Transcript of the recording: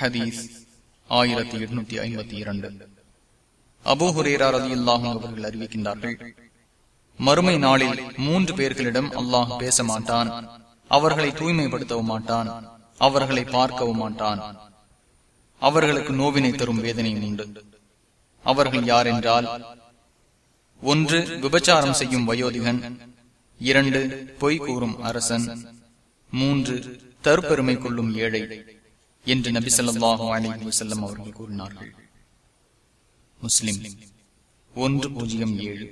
ஹதீஸ் ஆயிரத்தி எட்நூத்தி ஐம்பத்தி இரண்டு. அபோஹுரேரா ரதி அல்லாஹும் அவர்கள் அறிவிக்கின்றார்கள் மறுமை நாளில் மூன்று பேர்களிடம் அல்லாஹ் பேச மாட்டான் அவர்களை தூய்மைப்படுத்தவும் மாட்டான். அவர்களை பார்க்கவும் மாட்டான். அவர்களுக்கு நோவினை தரும் வேதனையும் உண்டு. அவர்கள் யார் என்றால் ஒன்று விபச்சாரம் செய்யும் வயோதிகன் இரண்டு பொய் கூறும் அரசன் மூன்று தற்பெருமை கொள்ளும் ஏழை. என்று நபி சொல்லாஹு அலி வசல்லம் அவர்கள் கூறினார்கள். முஸ்லிம் ஒன்று பூஜ்ஜியம் ஏழு.